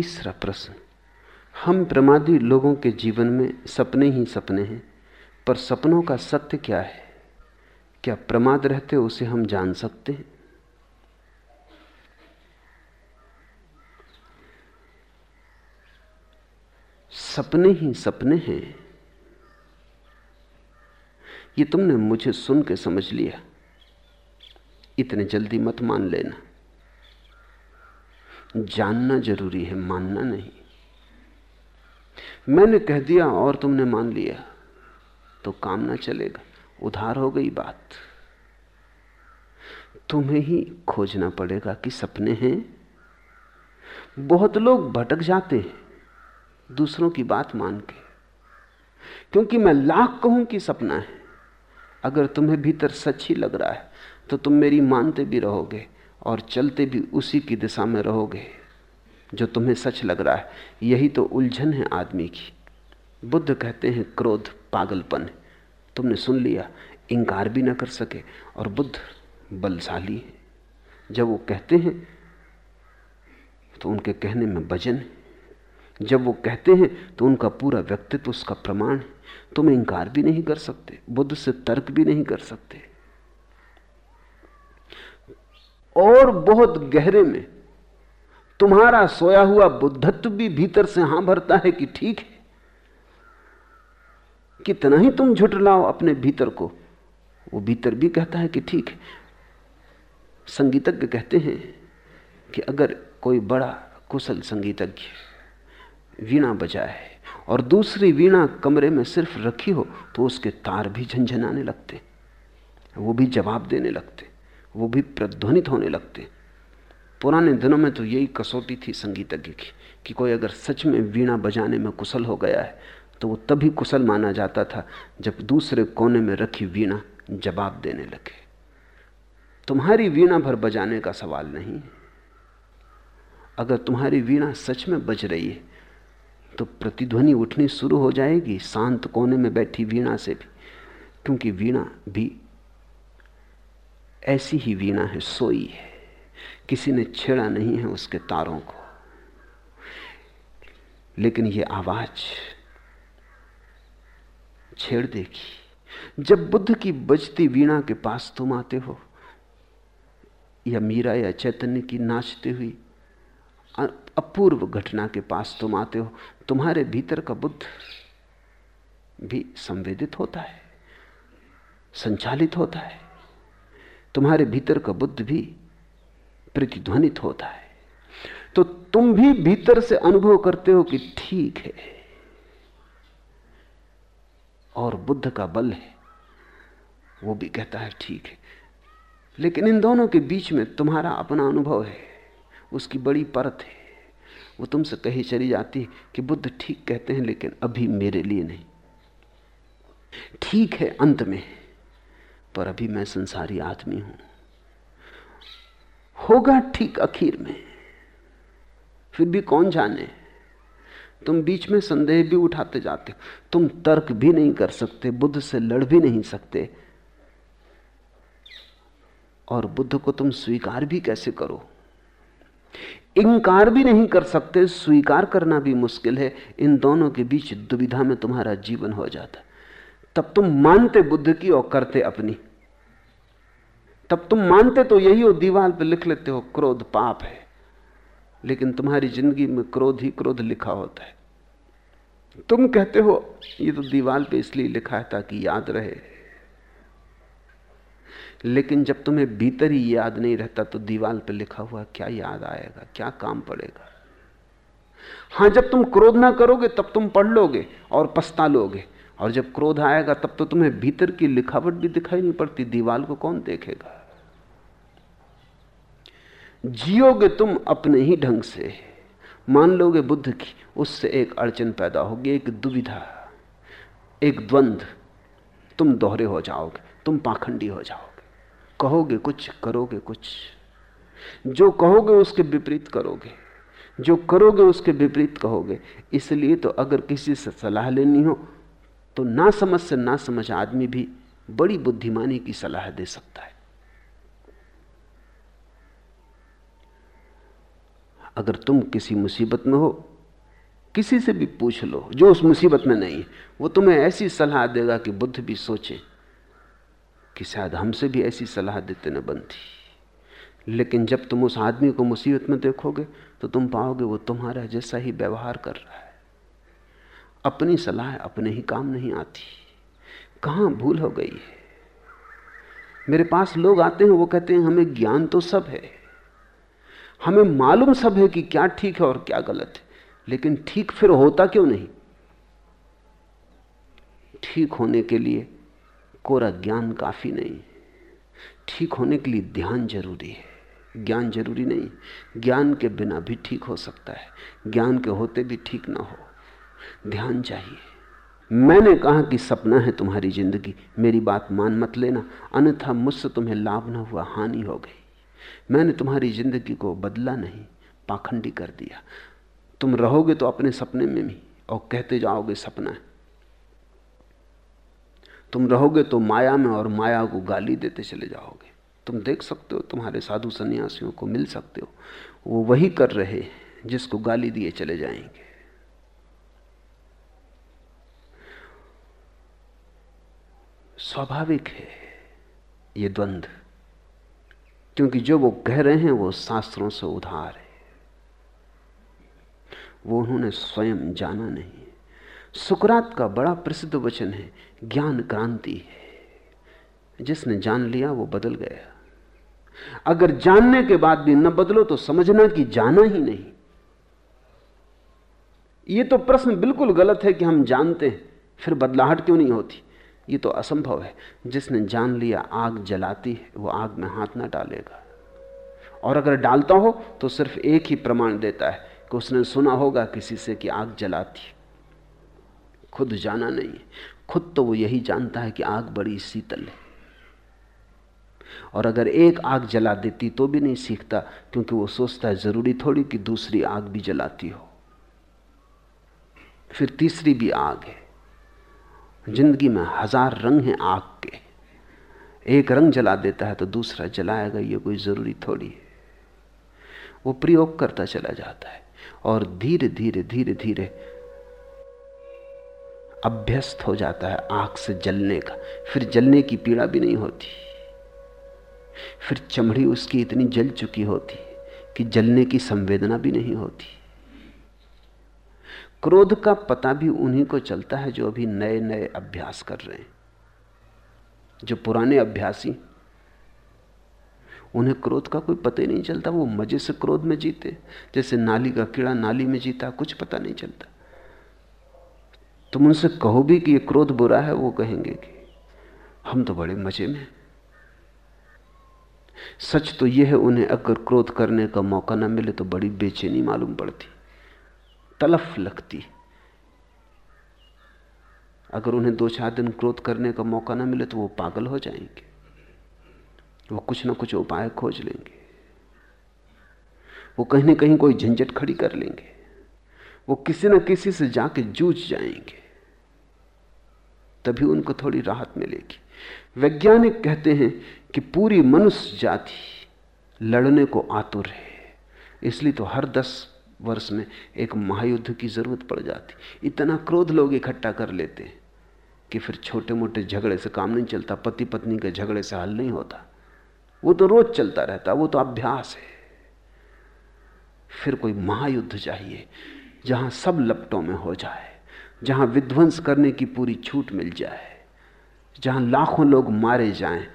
तीसरा प्रश्न, हम प्रमादी लोगों के जीवन में सपने ही सपने हैं, पर सपनों का सत्य क्या है? क्या प्रमाद रहते उसे हम जान सकते हैं? सपने ही सपने हैं। ये तुमने मुझे सुन के समझ लिया। इतने जल्दी मत मान लेना। जानना ज़रूरी है, मानना नहीं। मैंने कह दिया और तुमने मान लिया तो काम ना चलेगा। उधार हो गई बात। तुम्हें ही खोजना पड़ेगा कि सपने हैं। बहुत लोग भटक जाते हैं दूसरों की बात मान के, क्योंकि मैं लाख कहूँ कि सपना है। अगर तुम्हें भीतर सच ही लग रहा है तो तुम मेरी मानते भी रहोगे। और चलते भी उसी की दिशा में रहोगे, जो तुम्हें सच लग रहा है। यही तो उलझन है आदमी की। बुद्ध कहते हैं, क्रोध पागलपन। है तुमने सुन लिया, इंकार भी ना कर सके, और बुद्ध बलशाली है। जब वो कहते हैं तो उनके कहने में वज़न है। जब वो कहते हैं तो उनका पूरा व्यक्तित्व उसका प्रमाण है। तुम इंकार भी नहीं कर सकते, बुद्ध से तर्क भी नहीं कर सकते। और बहुत गहरे में। तुम्हारा सोया हुआ बुद्धत्व भी भीतर से हाँ भरता है कि ठीक है? कितना ही तुम झुटलाओ अपने भीतर को, वो भीतर भी कहता है कि ठीक है। संगीतज्ञ कहते हैं कि अगर कोई बड़ा कुशल संगीतज्ञ वीणा बजाए और दूसरी वीणा कमरे में सिर्फ़ रखी हो तो उसके तार भी झंझनाने लगते, वो भी जवाब देने लगते। वो भी प्रध्वनित होने लगते। पुराने दिनों में तो यही कसौटी थी संगीतज्ञ की, कि कोई अगर सच में वीणा बजाने में कुशल हो गया है तो वो तभी कुशल माना जाता था जब दूसरे कोने में रखी वीणा जवाब देने लगे। तुम्हारी वीणा भर बजाने का सवाल नहीं अगर तुम्हारी वीणा सच में बज रही है तो प्रतिध्वनि उठनी शुरू हो जाएगी शांत कोने में बैठी वीणा से भी, क्योंकि वीणा भी ऐसी ही वीणा है, सोई है। किसी ने छेड़ा नहीं है उसके तारों को। लेकिन ये आवाज़ छेड़ देगी। जब बुद्ध की बजती वीणा के पास तुम आते हो, या मीरा या चैतन्य की नाचती हुई अपूर्व घटना के पास तुम आते हो, तुम्हारे भीतर का बुद्ध भी संवेदित होता है, संचालित होता है। तुम्हारे भीतर का बुद्ध भी प्रतिध्वनित होता है। तो तुम भी भीतर से अनुभव करते हो कि ठीक है। और बुद्ध का बल है, वो भी कहता है ठीक है। लेकिन इन दोनों के बीच में तुम्हारा अपना अनुभव है, उसकी बड़ी परत है। वो तुमसे कही चली जाती है कि बुद्ध ठीक कहते हैं, लेकिन अभी मेरे लिए नहीं। ठीक है, अंत में। पर अभी मैं संसारी आदमी हूँ। होगा ठीक आखिर में। फिर भी कौन जाने? तुम बीच में संदेह भी उठाते जाते तुम तर्क भी नहीं कर सकते, बुद्ध से लड़ भी नहीं सकते। और बुद्ध को तुम स्वीकार भी कैसे करो? इंकार भी नहीं कर सकते, स्वीकार करना भी मुश्किल है। इन दोनों के बीच दुविधा में तुम्हारा जीवन हो जाता तब तुम मानते बुद्ध की और करते अपनी। तब तुम मानते तो यही हो दीवार पर लिख लेते हो, क्रोध पाप है। लेकिन तुम्हारी ज़िंदगी में क्रोध ही क्रोध लिखा होता है। तुम कहते हो, ये तो दीवार पे इसलिए लिखा है ताकि याद रहे। लेकिन जब तुम्हें भीतर ही याद नहीं रहता तो दीवार पे लिखा हुआ क्या याद आएगा, क्या काम पड़ेगा? हाँ, जब तुम क्रोध ना करोगे, तब तुम पढ़ लोगे और पछता लोगे। और जब क्रोध आएगा, तब तो तुम्हें भीतर की लिखावट भी दिखाई नहीं पड़ती। दीवाल को कौन देखेगा? जियोगे तुम अपने ही ढंग से। मान लोगे बुद्ध की, उससे एक अड़चन पैदा होगी, एक दुविधा, एक द्वंद्व तुम दोहरे हो जाओगे, तुम पाखंडी हो जाओगे। कहोगे कुछ, करोगे कुछ। जो कहोगे, उसके विपरीत करोगे। जो करोगे, उसके विपरीत कहोगे। इसलिए तो अगर किसी से सलाह लेनी हो तो ना समझ से ना समझ आदमी भी बड़ी बुद्धिमानी की सलाह दे सकता है। अगर तुम किसी मुसीबत में हो, किसी से भी पूछ लो, जो उस मुसीबत में नहीं है वो तुम्हें ऐसी सलाह देगा कि बुद्ध भी सोचे कि शायद हमसे भी ऐसी सलाह देते न बनती। लेकिन जब तुम उस आदमी को मुसीबत में देखोगे तो तुम पाओगे वो तुम्हारा जैसा ही व्यवहार कर रहा है। अपनी सलाह अपने ही काम नहीं आती। कहाँ भूल हो गई है? मेरे पास लोग आते हैं, वो कहते हैं, हमें ज्ञान तो सब है। हमें मालूम सब है कि क्या ठीक है और क्या गलत है। लेकिन ठीक फिर होता क्यों नहीं? ठीक होने के लिए कोरा ज्ञान काफ़ी नहीं ठीक होने के लिए ध्यान ज़रूरी है। ज्ञान ज़रूरी नहीं। ज्ञान के बिना भी ठीक हो सकता है। ज्ञान के होते भी ठीक ना हो। ध्यान चाहिए। मैंने कहा कि सपना है तुम्हारी ज़िंदगी। मेरी बात मान मत लेना। अन्यथा मुझसे तुम्हें लाभ ना हुआ, हानि हो गई। मैंने तुम्हारी ज़िंदगी को बदला नहीं, पाखंडी कर दिया। तुम रहोगे तो अपने सपने में भी, और कहते जाओगे सपना है। तुम रहोगे तो माया में और माया को गाली देते चले जाओगे। तुम देख सकते हो, तुम्हारे साधु सन्यासियों को मिल सकते हो। वो वही कर रहे जिसको गाली दिए चले जाएँगे। स्वाभाविक है ये द्वंद्व क्योंकि जो वो कह रहे हैं वो शास्त्रों से उधार है। वो उन्होंने स्वयं जाना नहीं। सुकरात का बड़ा प्रसिद्ध वचन है, ज्ञान क्रांति है। जिसने जान लिया वो बदल गया। अगर जानने के बाद भी न बदलो तो समझना कि जाना ही नहीं। ये तो प्रश्न बिल्कुल गलत है कि हम जानते हैं, फिर बदलाहट क्यों नहीं होती? ये तो असंभव है। जिसने जान लिया आग जलाती है, वो आग में हाथ ना डालेगा। और अगर डालता हो तो सिर्फ़ एक ही प्रमाण देता है कि उसने सुना होगा किसी से कि आग जलाती खुद जाना नहीं खुद तो वो यही जानता है कि आग बड़ी शीतल है। और अगर एक आग जला देती तो भी नहीं सीखता, क्योंकि वो सोचता है ज़रूरी थोड़ी कि दूसरी आग भी जलाती हो। फिर तीसरी भी आग है। ज़िंदगी में हज़ार रंग हैं आग के। एक रंग जला देता है तो दूसरा जलाएगा, ये कोई ज़रूरी थोड़ी है। वो प्रयोग करता चला जाता है और धीरे धीरे धीरे धीरे अभ्यस्त हो जाता है आग से जलने का। फिर जलने की पीड़ा भी नहीं होती। फिर चमड़ी उसकी इतनी जल चुकी होती कि जलने की संवेदना भी नहीं होती। क्रोध का पता भी उन्हीं को चलता है जो अभी नए नए अभ्यास कर रहे हैं। जो पुराने अभ्यासी, उन्हें क्रोध का कोई पता ही नहीं चलता, वो मज़े से क्रोध में जीते। जैसे नाली का कीड़ा नाली में जीता, कुछ पता नहीं चलता। तुम उनसे कहो भी कि ये क्रोध बुरा है, वो कहेंगे कि, हम तो बड़े मज़े में सच तो यह है, उन्हें अगर क्रोध करने का मौका ना मिले तो बड़ी बेचैनी मालूम पड़ती। तलफ लगती। अगर उन्हें दो चार दिन क्रोध करने का मौका ना मिले तो वो पागल हो जाएँगे। वो कुछ ना कुछ उपाय खोज लेंगे। वो कहीं ना कहीं कोई झंझट खड़ी कर लेंगे। वो किसी न किसी से जाके जूझ जाएँगे। तभी उनको थोड़ी राहत मिलेगी। वैज्ञानिक कहते हैं कि पूरी मनुष्य जाति लड़ने को आतुर है। इसलिए तो हर दस वर्ष में एक महायुद्ध की ज़रूरत पड़ जाती। इतना क्रोध लोग इकट्ठा कर लेते हैं कि फिर छोटे मोटे झगड़े से काम नहीं चलता पति पत्नी के झगड़े से हल नहीं होता। वो तो रोज चलता रहता, वो तो अभ्यास है। फिर कोई महायुद्ध चाहिए, जहाँ सब लपटों में हो जाए, जहाँ विध्वंस करने की पूरी छूट मिल जाए, जहाँ लाखों लोग मारे जाएँ,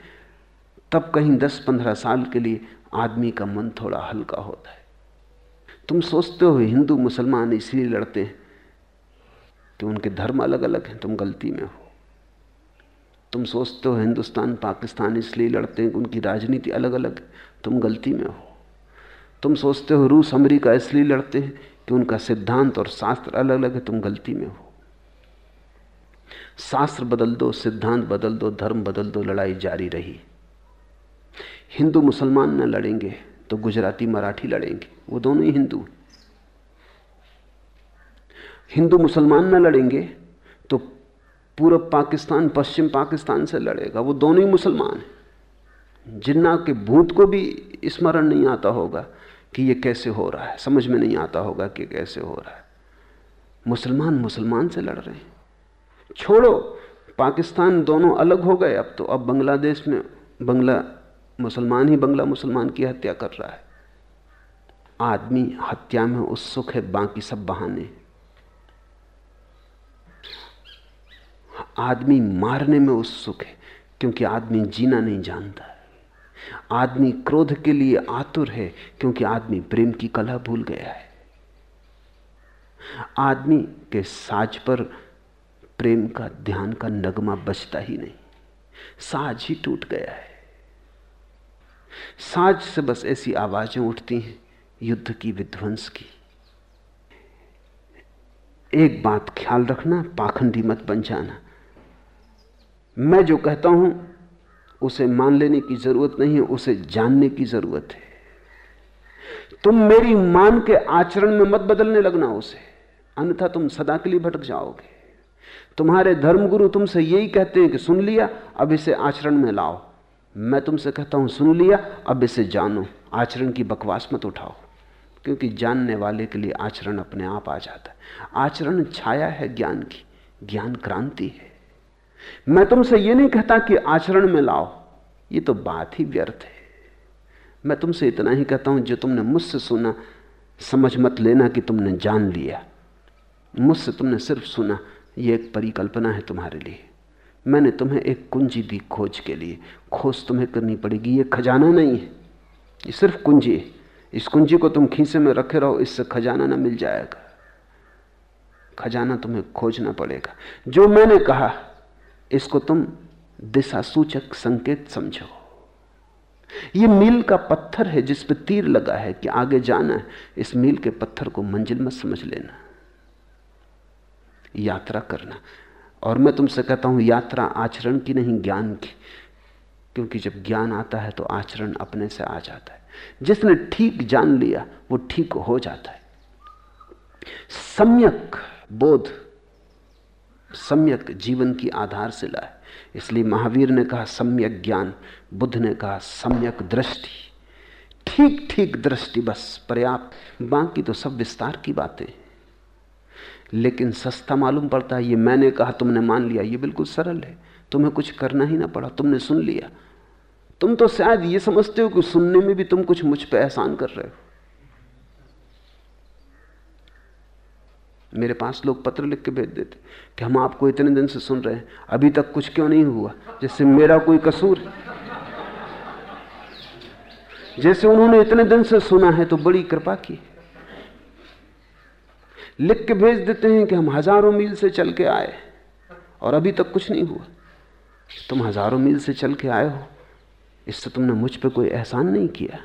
तब कहीं दस पंद्रह साल के लिए आदमी का मन थोड़ा हल्का होता है। तुम सोचते हो हिंदू मुसलमान इसलिए लड़ते हैं, कि उनके धर्म अलग अलग हैं, तुम गलती में हो। तुम सोचते हो हिंदुस्तान, पाकिस्तान इसलिए लड़ते हैं कि उनकी राजनीति अलग अलग है, तुम गलती में हो। तुम सोचते हो रूस, अमेरिका इसलिए लड़ते हैं कि उनका सिद्धांत और शास्त्र अलग अलग है, तुम गलती में हो। शास्त्र बदल दो, सिद्धांत बदल दो, धर्म बदल दो, लड़ाई जारी रही। हिंदू मुसलमान न लड़ेंगे। तो गुजराती मराठी लड़ेंगे। वो दोनों ही हिंदू हिंदू मुसलमान न लड़ेंगे तो पूर्व पाकिस्तान, पश्चिम पाकिस्तान से लड़ेगा। वो दोनों ही मुसलमान हैं। जिन्ना के भूत को भी स्मरण नहीं आता होगा कि ये कैसे हो रहा है। समझ में नहीं आता होगा कि कैसे हो रहा है। मुसलमान मुसलमान से लड़ रहे हैं। छोड़ो, पाकिस्तान दोनों अलग हो गए अब तो। अब बांग्लादेश में बंगला मुसलमान ही बंगला मुसलमान की हत्या कर रहा है। आदमी हत्या में उत्सुक है, बाकी सब बहाने। आदमी मारने में उत्सुक है, क्योंकि आदमी जीना नहीं जानता। आदमी क्रोध के लिए आतुर है, क्योंकि आदमी प्रेम की कला भूल गया है। आदमी के साज पर प्रेम का, ध्यान का नगमा बचता ही नहीं। साज ही टूट गया है। साज से बस ऐसी आवाज़ें उठती हैं, युद्ध की, विध्वंस की। एक बात ख्याल रखना, पाखंडी मत बन जाना। मैं जो कहता हूँ, उसे मान लेने की ज़रूरत नहीं है, उसे जानने की ज़रूरत है। तुम मेरी मान के आचरण में मत बदलने लगना उसे, अन्यथा तुम सदा के लिए भटक जाओगे। तुम्हारे धर्मगुरु तुमसे यही कहते हैं कि सुन लिया, अब इसे आचरण में लाओ। मैं तुमसे कहता हूँ, सुन लिया, अब इसे जानो। आचरण की बकवास मत उठाओ, क्योंकि जानने वाले के लिए आचरण अपने आप आ जाता है। आचरण छाया है ज्ञान की, ज्ञान क्रांति है। मैं तुमसे यह नहीं कहता कि आचरण में लाओ, ये तो बात ही व्यर्थ है। मैं तुमसे इतना ही कहता हूँ, जो तुमने मुझसे सुना, समझ मत लेना कि तुमने जान लिया। मुझसे तुमने सिर्फ़ सुना यह एक परिकल्पना है तुम्हारे लिए। मैंने तुम्हें एक कुंजी दी खोज के लिए। खोज तुम्हें करनी पड़ेगी, ये खजाना नहीं है। ये सिर्फ़ कुंजी है। इस कुंजी को तुम खीसे में रखे रहो, इससे खजाना ना मिल जाएगा। खजाना तुम्हें खोजना पड़ेगा। जो मैंने कहा, इसको तुम दिशा सूचक संकेत समझो। ये मील का पत्थर है जिस पर तीर लगा है कि आगे जाना है। इस मील के पत्थर को मंजिल मत समझ लेना। यात्रा करना। और मैं तुमसे कहता हूँ, यात्रा आचरण की नहीं, ज्ञान की। क्योंकि जब ज्ञान आता है तो आचरण अपने से आ जाता है। जिसने ठीक जान लिया, वो ठीक हो जाता है। सम्यक बोध सम्यक जीवन की आधारशिला है इसलिए महावीर ने कहा, सम्यक ज्ञान। बुद्ध ने कहा, सम्यक दृष्टि। ठीक ठीक दृष्टि बस, पर्याप्त। बाकी तो सब विस्तार की बातें लेकिन सस्ता मालूम पड़ता है, ये मैंने कहा, तुमने मान लिया, ये बिल्कुल सरल है। तुम्हें कुछ करना ही ना पड़ा, तुमने सुन लिया। तुम तो शायद ये समझते हो कि सुनने में भी तुम कुछ मुझ पर एहसान कर रहे हो। मेरे पास लोग पत्र लिख के भेज देते, कि हम आपको इतने दिन से सुन रहे हैं, अभी तक कुछ क्यों नहीं हुआ? जैसे मेरा कोई कसूर जैसे उन्होंने इतने दिन से सुना है तो बड़ी कृपा की। लिख के भेज देते हैं कि हम हज़ारों मील से चल के आए और अभी तक कुछ नहीं हुआ। तुम हज़ारों मील से चल के आए हो। इससे तुमने मुझ पर कोई एहसान नहीं किया।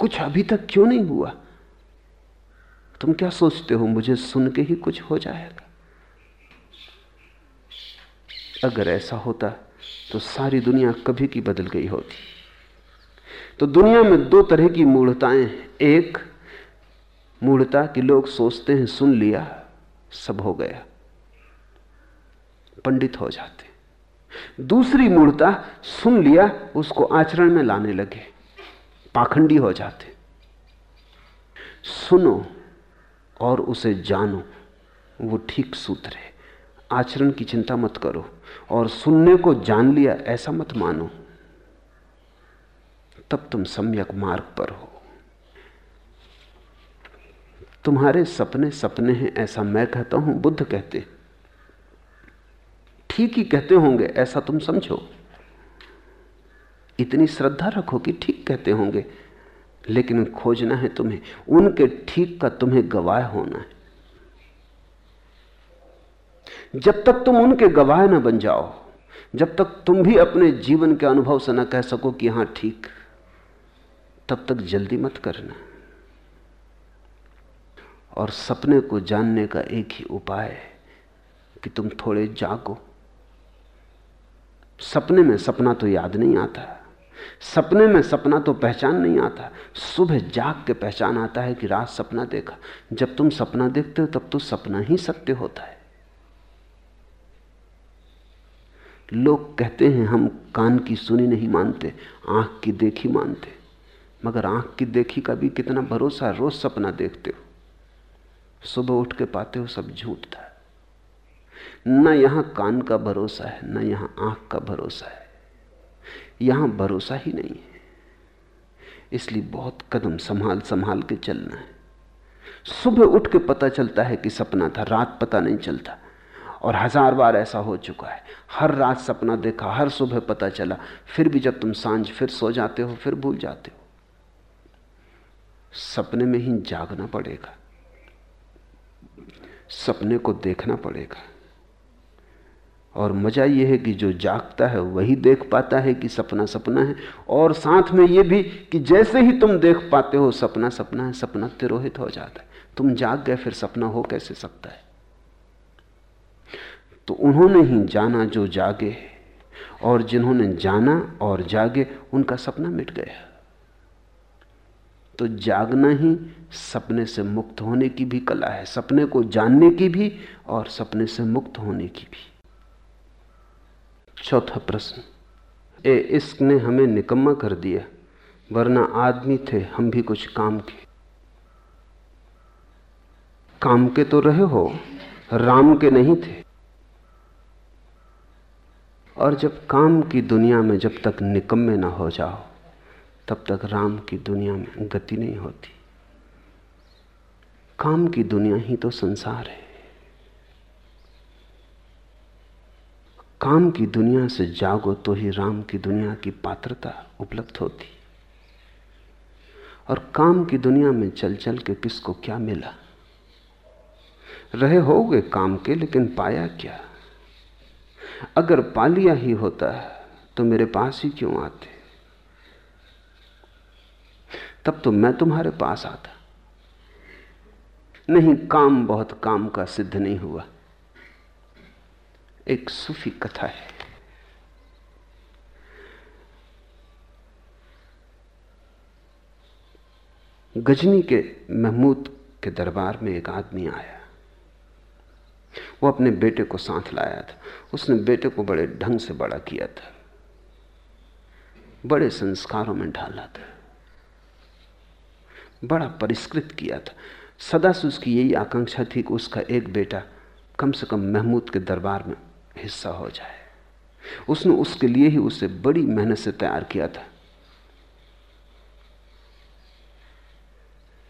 कुछ अभी तक क्यों नहीं हुआ? तुम क्या सोचते हो मुझे सुन के ही कुछ हो जाएगा? अगर ऐसा होता तो सारी दुनिया कभी की बदल गई होती। तो दुनिया में दो तरह की मूढ़ताएँ हैं। एक मूढ़ता कि लोग सोचते हैं, सुन लिया, सब हो गया। पंडित हो जाते दूसरी मूर्ता सुन लिया, उसको आचरण में लाने लगे। पाखंडी हो जाते सुनो और उसे जानो, वो ठीक सूत्र है। आचरण की चिंता मत करो और सुनने को जान लिया, ऐसा मत मानो। तब तुम सम्यक मार्ग पर हो। तुम्हारे सपने सपने हैं, ऐसा मैं कहता हूँ, बुद्ध कहते ठीक ही कहते होंगे, ऐसा तुम समझो। इतनी श्रद्धा रखो कि ठीक कहते होंगे, लेकिन खोजना है तुम्हें, उनके ठीक का तुम्हें गवाह होना है। जब तक तुम उनके गवाह ना बन जाओ, जब तक तुम भी अपने जीवन के अनुभव से ना कह सको कि हाँ, ठीक। तब तक जल्दी मत करना। और सपने को जानने का एक ही उपाय है कि तुम थोड़े जागो। सपने में सपना तो याद नहीं आता। सपने में सपना तो पहचान नहीं आता। सुबह जाग के पहचान आता है कि रात सपना देखा। जब तुम सपना देखते हो, तब तो सपना ही सत्य होता है। लोग कहते हैं, हम कान की सुनी नहीं मानते, आँख की देखी मानते। मगर आँख की देखी का भी कितना भरोसा, रोज सपना देखते हो। सुबह उठ के पाते हो सब झूठ था। न यहाँ कान का भरोसा है, न यहाँ आँख का भरोसा है। यहाँ भरोसा ही नहीं है। इसलिए बहुत कदम संभाल संभाल के चलना है। सुबह उठ के पता चलता है कि सपना था, रात पता नहीं चलता। और हज़ार बार ऐसा हो चुका है। हर रात सपना देखा, हर सुबह पता चला। फिर भी जब तुम साँझ फिर सो जाते हो, फिर भूल जाते हो। सपने में ही जागना पड़ेगा। सपने को देखना पड़ेगा। और मज़ा यह है कि जो जागता है, वही देख पाता है कि सपना सपना है। और साथ में यह भी कि जैसे ही तुम देख पाते हो, सपना सपना है, सपना तिरोहित हो जाता है। तुम जाग गए, फिर सपना हो कैसे सकता है? तो उन्होंने ही जाना जो जागे, और जिन्होंने जाना और जागे, उनका सपना मिट गया। तो जागना ही सपने से मुक्त होने की भी कला है। सपने को जानने की भी और सपने से मुक्त होने की भी। चौथा प्रश्न। ए, इश्क ने हमें निकम्मा कर दिया, वरना आदमी थे, हम भी कुछ काम के। काम के तो रहे हो, राम के नहीं थे। और जब काम की दुनिया में जब तक निकम्मे ना हो जाओ तब तक राम की दुनिया में गति नहीं होती। काम की दुनिया ही तो संसार है। काम की दुनिया से जागो तो ही राम की दुनिया की पात्रता उपलब्ध होती। और काम की दुनिया में चल चल के किसको क्या मिला? रहे होगे काम के, लेकिन पाया क्या? अगर पा लिया ही होता है तो मेरे पास ही क्यों आते? तब तो मैं तुम्हारे पास आता। नहीं, काम बहुत काम का सिद्ध नहीं हुआ। एक सूफी कथा है। गजनी के महमूद के दरबार में एक आदमी आया। वो अपने बेटे को साथ लाया था। उसने बेटे को बड़े ढंग से बड़ा किया था। बड़े संस्कारों में ढाला था। बड़ा परिष्कृत किया था। सदा से उसकी यही आकांक्षा थी कि उसका एक बेटा कम से कम महमूद के दरबार में हिस्सा हो जाए। उसने उसके लिए ही उसे बड़ी मेहनत से तैयार किया था।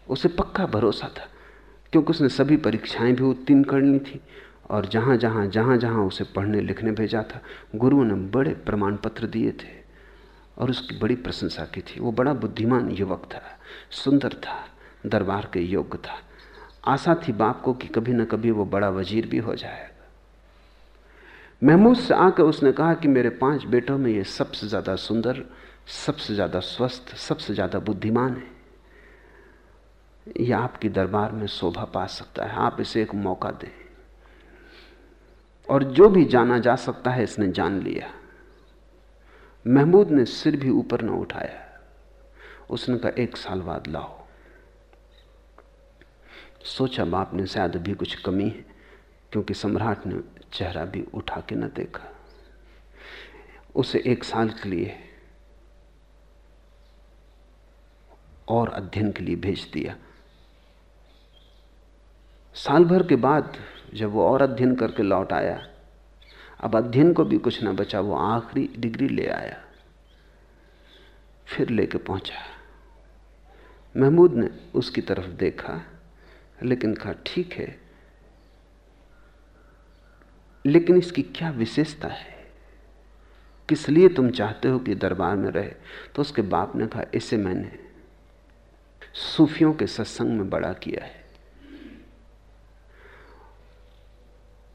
उसे पक्का भरोसा था, क्योंकि उसने सभी परीक्षाएँ भी उत्तीर्ण करनी थी और जहाँ जहाँ जहाँ जहाँ उसे पढ़ने लिखने भेजा था गुरु ने बड़े प्रमाण पत्र दिए थे। और उसकी बड़ी प्रशंसा की थी। वो बड़ा बुद्धिमान युवक था, सुंदर था, दरबार के योग्य था। आशा थी बाप को कि कभी ना कभी वो बड़ा वज़ीर भी हो जाएगा। महमूद से आकर उसने कहा कि मेरे पाँच बेटों में ये सबसे ज़्यादा सुंदर, सबसे ज़्यादा स्वस्थ, सबसे ज़्यादा बुद्धिमान है। यह आपकी दरबार में शोभा पा सकता है। आप इसे एक मौका दें। और जो भी जाना जा सकता है इसने जान लिया। महमूद ने सिर भी ऊपर न उठाया। उसने कहा, एक साल बाद लाओ। सोचा, बाप ने शायद अभी कुछ कमी है, क्योंकि सम्राट ने चेहरा भी उठा के न देखा। उसे एक साल के लिए और अध्ययन के लिए भेज दिया। साल भर के बाद जब वो और अध्ययन करके लौट आया अब अध्ययन को भी कुछ ना बचा, वो आखिरी डिग्री ले आया, फिर लेके पहुँचा। महमूद ने उसकी तरफ़ देखा, लेकिन कहा, ठीक है, लेकिन इसकी क्या विशेषता है? किस लिए तुम चाहते हो कि दरबार में रहे? तो उसके बाप ने कहा इसे मैंने सूफियों के सत्संग में बड़ा किया है।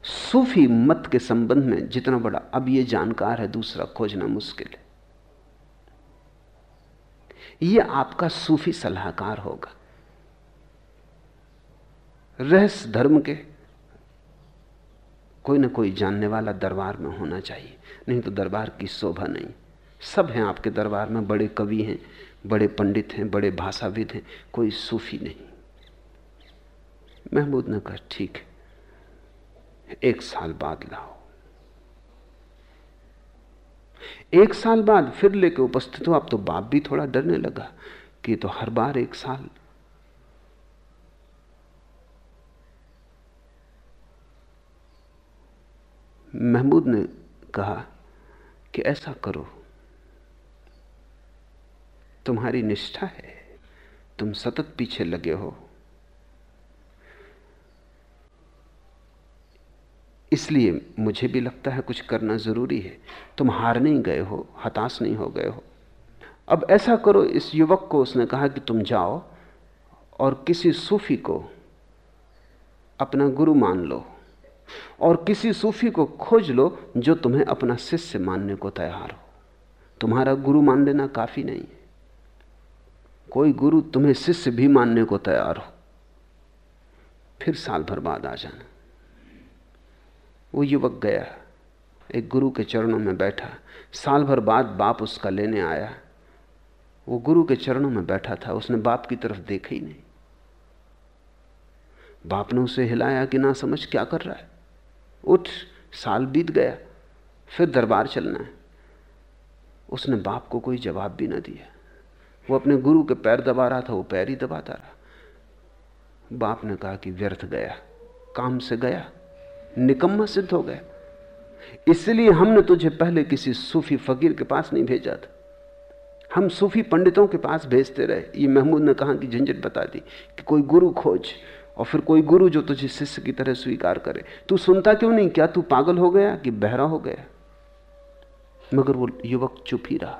सूफी मत के संबंध में जितना बड़ा, अब यह जानकार है, दूसरा खोजना मुश्किल है। यह आपका सूफी सलाहकार होगा। रहस्य धर्म के कोई ना कोई जानने वाला दरबार में होना चाहिए, नहीं तो दरबार की शोभा नहीं। सब हैं आपके दरबार में, बड़े कवि हैं, बड़े पंडित हैं, बड़े भाषाविद हैं, कोई सूफी नहीं। महमूद ने कहा ठीक है। एक साल बाद लाओ। एक साल बाद फिर लेके उपस्थित हो, अब तो बाप भी थोड़ा डरने लगा कि तो हर बार एक साल। महमूद ने कहा कि ऐसा करो, तुम्हारी निष्ठा है, तुम सतत पीछे लगे हो। इसलिए मुझे भी लगता है कुछ करना ज़रूरी है। तुम हार नहीं गए हो, हताश नहीं हो गए हो। अब ऐसा करो, इस युवक को उसने कहा कि तुम जाओ और किसी सूफी को अपना गुरु मान लो और किसी सूफी को खोज लो जो तुम्हें अपना शिष्य मानने को तैयार हो। तुम्हारा गुरु मान लेना काफ़ी नहीं है। कोई गुरु तुम्हें शिष्य भी मानने को तैयार हो। फिर साल भर बाद आ जाना। वो युवक गया, एक गुरु के चरणों में बैठा। साल भर बाद बाप उसका लेने आया। वो गुरु के चरणों में बैठा था, उसने बाप की तरफ़ देखा ही नहीं। बाप ने उसे हिलाया कि ना समझ क्या कर रहा है। उठ, साल बीत गया, फिर दरबार चलना है। उसने बाप को कोई जवाब भी ना दिया। वो अपने गुरु के पैर दबा रहा था, वो पैर ही दबाता रहा। बाप ने कहा कि व्यर्थ गया, काम से गया। निकम्मा सिद्ध हो गया इसलिए हमने तुझे पहले किसी सूफी फकीर के पास नहीं भेजा था। हम सूफी पंडितों के पास भेजते रहे। ये महमूद ने कहा कि झंझट बता दी कि कोई गुरु खोज और फिर कोई गुरु जो तुझे शिष्य की तरह स्वीकार करे। तू सुनता क्यों नहीं? क्या तू पागल हो गया कि बहरा हो गया? मगर वो युवक चुप ही रहा।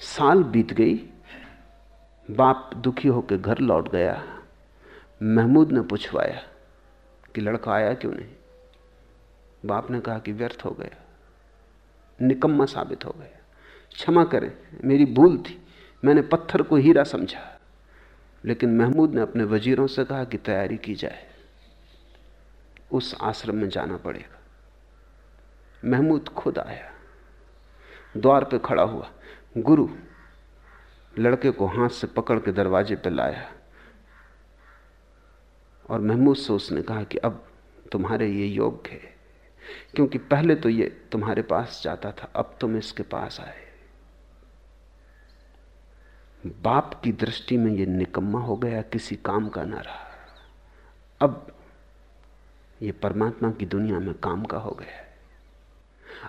साल बीत गई। बाप दुखी होकर घर लौट गया। महमूद ने पूछवाया कि लड़का आया क्यों नहीं? बाप ने कहा कि व्यर्थ हो गया। निकम्मा साबित हो गया। क्षमा करें, मेरी भूल थी। मैंने पत्थर को हीरा समझा। लेकिन महमूद ने अपने वजीरों से कहा कि तैयारी की जाए। उस आश्रम में जाना पड़ेगा। महमूद खुद आया। द्वार पे खड़ा हुआ। गुरु लड़के को हाथ से पकड़ के दरवाजे पे लाया। और महमूद से उसने कहा कि अब तुम्हारे ये योग्य है, क्योंकि पहले तो ये तुम्हारे पास जाता था, अब तुम इसके पास आए। बाप की दृष्टि में ये निकम्मा हो गया, किसी काम का ना रहा। अब ये परमात्मा की दुनिया में काम का हो गया है।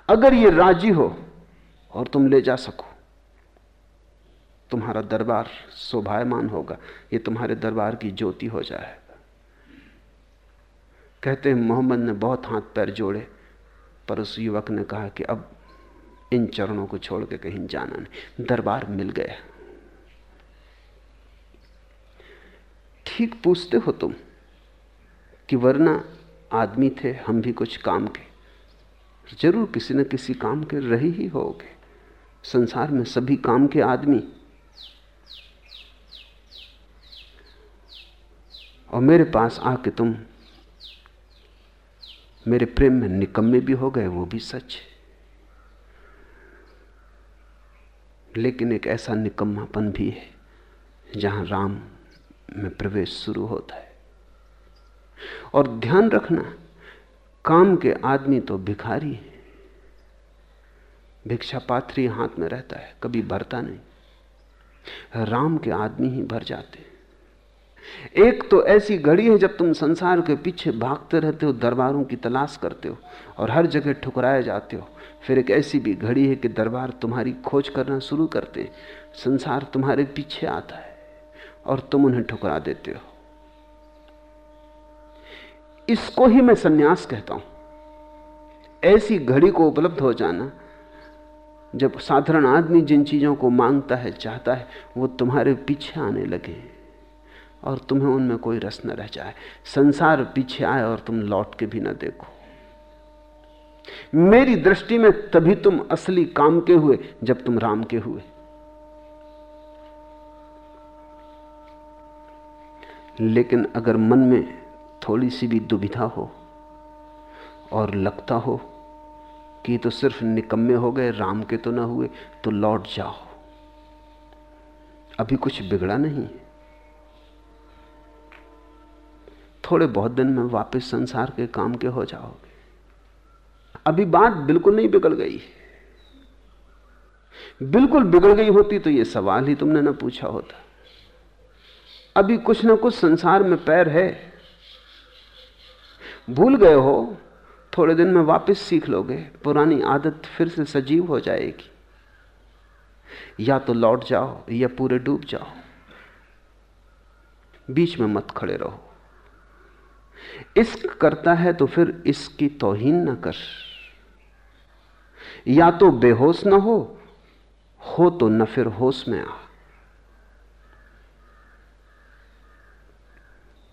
अगर ये राज़ी हो और तुम ले जा सको, तुम्हारा दरबार शोभायमान होगा, ये तुम्हारे दरबार की ज्योति हो जाएगा कहते हैं, मोहम्मद ने बहुत हाथ पैर जोड़े, पर उस युवक ने कहा कि अब इन चरणों को छोड़ के कहीं जाना नहीं। दरबार मिल गया। ठीक पूछते हो तुम कि वरना आदमी थे, हम भी कुछ काम के। ज़रूर किसी न किसी काम के रहे ही होगे। संसार में सभी काम के आदमी। और मेरे पास आके तुम मेरे प्रेम में निकम्मे भी हो गए, वो भी सच। लेकिन एक ऐसा निकम्मापन भी है, जहाँ राम में प्रवेश शुरू होता है। और ध्यान रखना, काम के आदमी तो भिखारी है। भिक्षा पात्री हाथ में रहता है, कभी भरता नहीं। राम के आदमी ही भर जाते हैं। एक तो ऐसी घड़ी है जब तुम संसार के पीछे भागते रहते हो, दरबारों की तलाश करते हो और हर जगह ठुकराए जाते हो। फिर एक ऐसी भी घड़ी है कि दरबार तुम्हारी खोज करना शुरू करते संसार तुम्हारे पीछे आता है और तुम उन्हें ठुकरा देते हो। इसको ही मैं सन्यास कहता हूँ। ऐसी घड़ी को उपलब्ध हो जाना, जब साधारण आदमी जिन चीज़ों को माँगता है, चाहता है, वो तुम्हारे पीछे आने लगे और तुम्हें उनमें कोई रस न रह जाए। संसार पीछे आए और तुम लौट के भी ना देखो। मेरी दृष्टि में तभी तुम असली काम के हुए, जब तुम राम के हुए। लेकिन अगर मन में थोड़ी सी भी दुविधा हो और लगता हो कि तो सिर्फ़ निकम्मे हो गए, राम के तो ना हुए तो लौट जाओ। अभी कुछ बिगड़ा नहीं थोड़े बहुत दिन में वापस संसार के काम के हो जाओगे। अभी बात बिल्कुल नहीं बिगड़ गई। बिल्कुल बिगड़ गई होती तो यह सवाल ही तुमने ना पूछा होता। अभी कुछ ना कुछ संसार में पैर है। भूल गए हो, थोड़े दिन में वापस सीख लोगे, पुरानी आदत फिर से सजीव हो जाएगी। या तो लौट जाओ या पूरे डूब जाओ। बीच में मत खड़े रहो। इश्क करता है तो फिर इसकी तोहीन ना कर। या तो बेहोश ना हो हो तो न फिर होश में आ।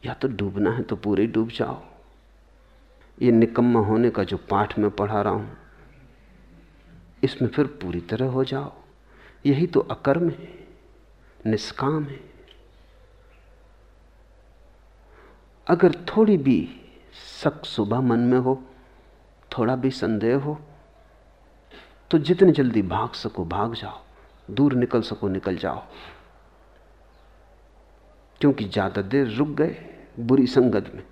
या तो डूबना है तो पूरे डूब जाओ। ये निकम्मा होने का जो पाठ में पढ़ा रहा हूँ, इसमें फिर पूरी तरह हो जाओ। यही तो अकर्म है, निष्काम है। अगर थोड़ी भी शक सुबह मन में हो, थोड़ा भी संदेह हो तो जितनी जल्दी भाग सको, भाग जाओ, दूर निकल सको, निकल जाओ। क्योंकि ज़्यादा देर रुक गए बुरी संगत में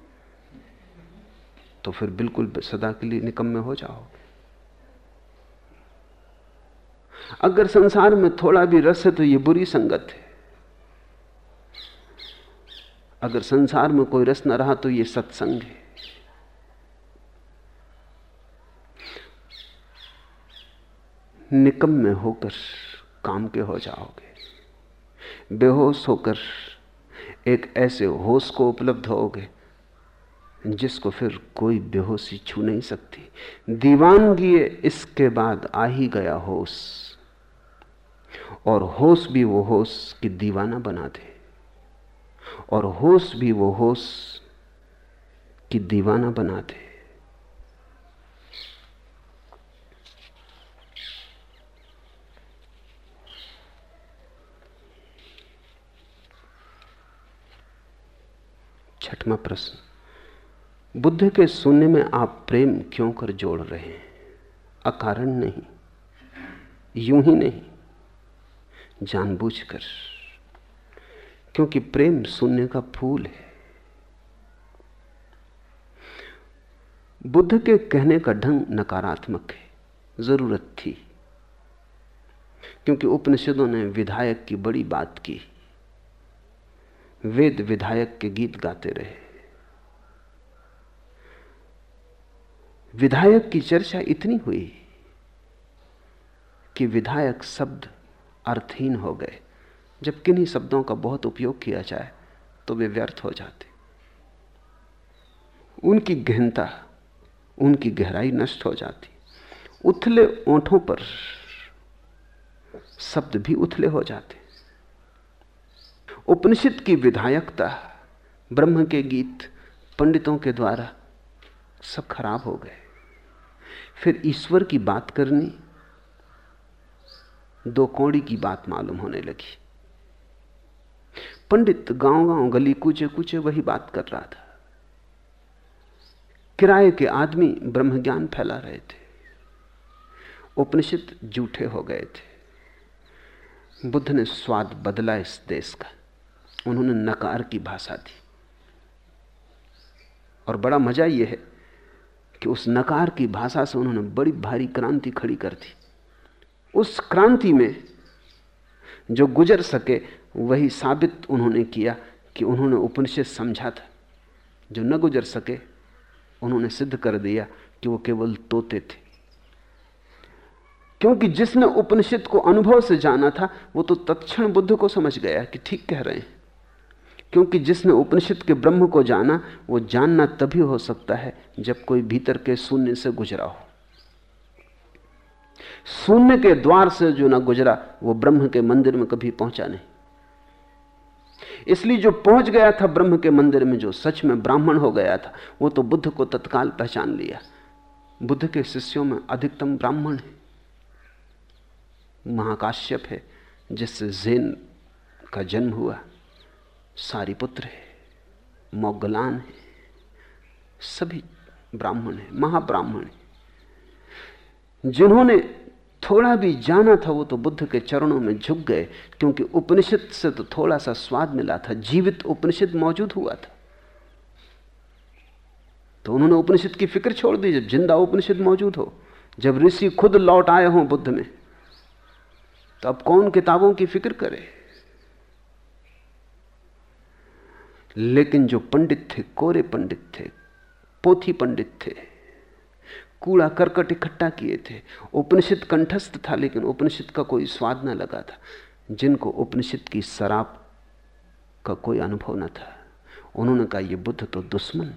तो फिर बिल्कुल सदा के लिए निकम्मे हो जाओगे अगर संसार में थोड़ा भी रस है तो यह बुरी संगत है। अगर संसार में कोई रस न रहा तो यह सत्संग है। निकम में होकर काम के हो जाओगे। बेहोश होकर एक ऐसे होश को उपलब्ध होगे जिसको फिर कोई बेहोशी छू नहीं सकती। दीवानगी इसके बाद आ ही गया होश। और होश भी वो होश कि दीवाना बना दे। और होश भी वो होश कि दीवाना बना दे। छठवा प्रश्न, बुद्ध के शून्य में आप प्रेम क्यों कर जोड़ रहे हैं? अकारण नहीं, यूँ ही नहीं, जानबूझकर। क्योंकि प्रेम शून्य का फूल है। बुद्ध के कहने का ढंग नकारात्मक है, ज़रूरत थी, क्योंकि उपनिषदों ने विधायक की बड़ी बात की। वेद विधायक के गीत गाते रहे। विधायक की चर्चा इतनी हुई कि विधायक शब्द अर्थहीन हो गए। जब किन्हीं शब्दों का बहुत उपयोग किया जाए तो वे व्यर्थ हो जाते। उनकी गहनता, उनकी गहराई नष्ट हो जाती। उथले ओंठों पर शब्द भी उथले हो जाते। उपनिषद की विधायकता ब्रह्म के गीत पंडितों के द्वारा सब खराब हो गए। फिर ईश्वर की बात करनी, दो कौड़ी की बात मालूम होने लगी। पंडित गाँव गाँव गली कूचे कूचे वही बात कर रहा था। किराए के आदमी ब्रह्म ज्ञान फैला रहे थे। उपनिषद जूठे हो गए थे। बुद्ध ने स्वाद बदला इस देश का। उन्होंने नकार की भाषा दी। और बड़ा मज़ा यह है कि उस नकार की भाषा से उन्होंने बड़ी भारी क्रांति खड़ी कर दी। उस क्रांति में जो गुजर सके वही साबित उन्होंने किया कि उन्होंने उपनिषद समझा था। जो न गुजर सके, उन्होंने सिद्ध कर दिया कि वो केवल तोते थे। क्योंकि जिसने उपनिषद को अनुभव से जाना था, वो तो तत्क्षण बुद्ध को समझ गया कि ठीक कह रहे हैं। क्योंकि जिसने उपनिषद के ब्रह्म को जाना, वो जानना तभी हो सकता है जब कोई भीतर के शून्य से गुजरा हो। शून्य के द्वार से जो ना गुजरा, वो ब्रह्म के मंदिर में कभी पहुँचा नहीं। इसलिए जो पहुँच गया था ब्रह्म के मंदिर में, जो सच में ब्राह्मण हो गया था, वो तो बुद्ध को तत्काल पहचान लिया। बुद्ध के शिष्यों में अधिकतम ब्राह्मण है। महाकाश्यप है जिससे जैन का जन्म हुआ। सारिपुत्र है, मोगलान है। सभी ब्राह्मण है, महाब्राह्मण है। जिन्होंने थोड़ा भी जाना था वो तो बुद्ध के चरणों में झुक गए, क्योंकि उपनिषद से तो थोड़ा सा स्वाद मिला था, जीवित उपनिषद मौजूद हुआ था। तो उन्होंने उपनिषद की फ़िक्र छोड़ दी, जब ज़िंदा उपनिषद मौजूद हो, जब ऋषि खुद लौट आए हों बुद्ध में तो अब कौन किताबों की फ़िक्र करे? लेकिन जो पंडित थे, कोरे पंडित थे, पोथी पंडित थे कूड़ा करकट इकट्ठा किए थे। उपनिषद कंठस्थ था, लेकिन उपनिषद का कोई स्वाद न लगा था। जिनको उपनिषद की शराब का कोई अनुभव न था। उन्होंने कहा यह बुद्ध तो दुश्मन।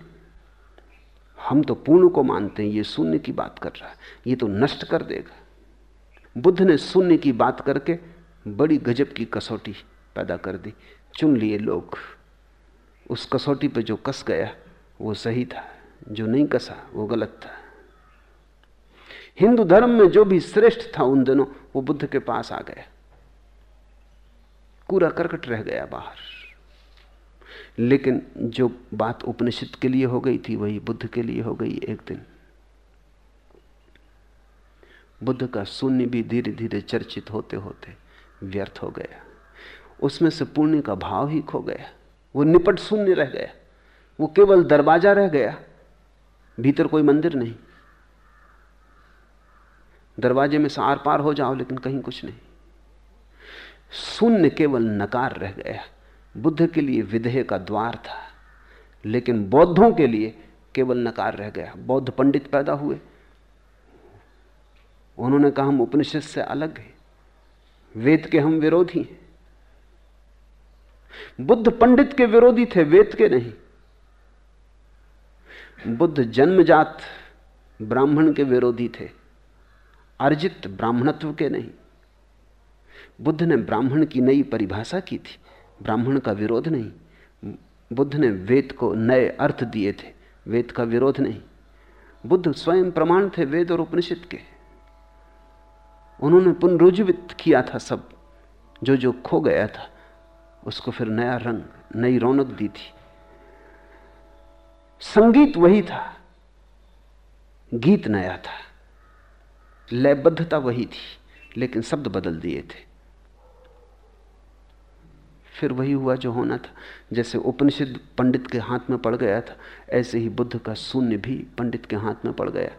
हम तो पूर्ण को मानते हैं, ये शून्य की बात कर रहा है। ये तो नष्ट कर देगा। बुद्ध ने शून्य की बात करके बड़ी गजब की कसौटी पैदा कर दी। चुन लिए लोग। उस कसौटी पे जो कस गया, वो सही था। जो नहीं कसा, वो गलत था। हिंदू धर्म में जो भी श्रेष्ठ था उन दिनों, वो बुद्ध के पास आ गया। कूड़ा करकट रह गया बाहर। लेकिन जो बात उपनिषद के लिए हो गई थी, वही बुद्ध के लिए हो गई एक दिन। बुद्ध का शून्य भी धीरे धीरे चर्चित होते होते व्यर्थ हो गया। उसमें से पुण्य का भाव ही खो गया। वो निपट शून्य रह गया। वो केवल दरवाज़ा रह गया। भीतर कोई मंदिर नहीं। दरवाजे में से आर पार हो जाओ, लेकिन कहीं कुछ नहीं। शून्य केवल नकार रह गया। बुद्ध के लिए विधेय का द्वार था, लेकिन बौद्धों के लिए केवल नकार रह गया। बौद्ध पंडित पैदा हुए। उन्होंने कहा, हम उपनिषद से अलग हैं। वेद के हम विरोधी हैं। बुद्ध पंडित के विरोधी थे, वेद के नहीं। बुद्ध जन्मजात ब्राह्मण के विरोधी थे। अर्जित ब्राह्मणत्व के नहीं। बुद्ध ने ब्राह्मण की नई परिभाषा की थी। ब्राह्मण का विरोध नहीं। बुद्ध ने वेद को नए अर्थ दिए थे। वेद का विरोध नहीं। बुद्ध स्वयं प्रमाण थे वेद और उपनिषद के। उन्होंने पुनरुज्जीवित किया था सब। जो जो खो गया था, उसको फिर नया रंग, नई रौनक दी थी। संगीत वही था। गीत नया था। लयबद्धता वही थी, लेकिन शब्द बदल दिए थे। फिर वही हुआ जो होना था। जैसे उपनिषद पंडित के हाथ में पड़ गया था, ऐसे ही बुद्ध का शून्य भी पंडित के हाथ में पड़ गया।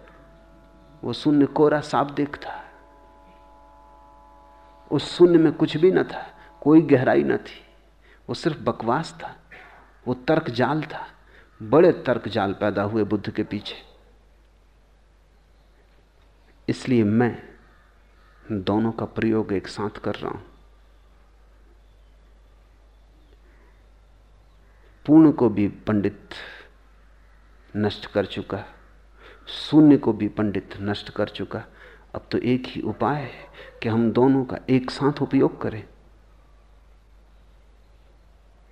वो शून्य कोरा देख था उस शून्य में कुछ भी न था, कोई गहराई न थी। वो सिर्फ़ बकवास था, वो तर्क जाल था। बड़े तर्क जाल पैदा हुए बुद्ध के पीछे। इसलिए मैं दोनों का प्रयोग एक साथ कर रहा हूँ। पूर्ण को भी पंडित नष्ट कर चुका शून्य को भी पंडित नष्ट कर चुका अब तो एक ही उपाय है कि हम दोनों का एक साथ उपयोग करें।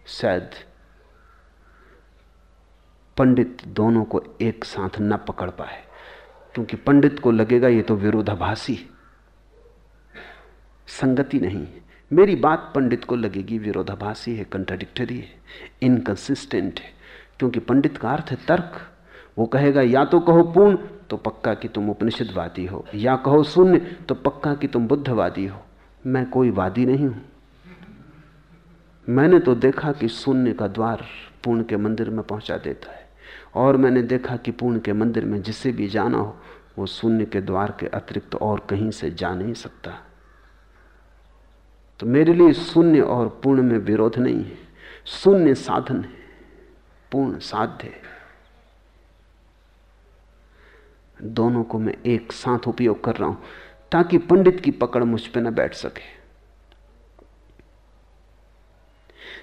शायद पंडित दोनों को एक साथ न पकड़ पाए। क्योंकि पंडित को लगेगा ये तो विरोधाभासी संगति नहीं मेरी बात पंडित को लगेगी, विरोधाभासी है कंट्राडिक्टरी है इनकंसिस्टेंट है। क्योंकि पंडित का अर्थ है तर्क। वो कहेगा, या तो कहो पूर्ण तो पक्का कि तुम उपनिषदवादी हो। या कहो शून्य तो पक्का कि तुम बुद्धवादी हो। मैं कोई वादी नहीं हूँ। मैंने तो देखा कि शून्य का द्वार पूर्ण के मंदिर में पहुँचा देता है। और मैंने देखा कि पूर्ण के मंदिर में जिसे भी जाना हो, वो शून्य के द्वार के अतिरिक्त और कहीं से जा नहीं सकता। तो मेरे लिए शून्य और पूर्ण में विरोध नहीं है। शून्य साधन है। पूर्ण साध्य है। दोनों को मैं एक साथ उपयोग कर रहा हूँ, ताकि पंडित की पकड़ मुझ पर न बैठ सके।